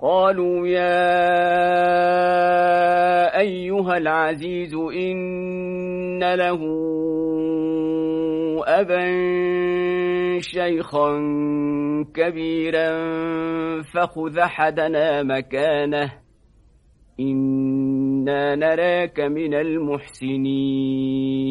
قالوا يا أيها العزيز إن له أبا شيخا كبيرا فخذ حدنا مكانه إنا نراك من المحسنين.